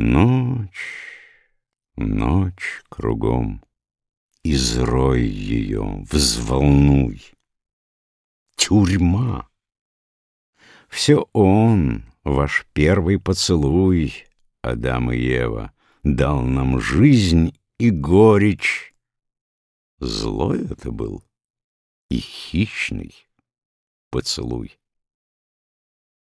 Ночь, ночь кругом, Изрой ее, взволнуй. Тюрьма! Все он, ваш первый поцелуй, Адам и Ева, дал нам жизнь и горечь. Злой это был и хищный поцелуй.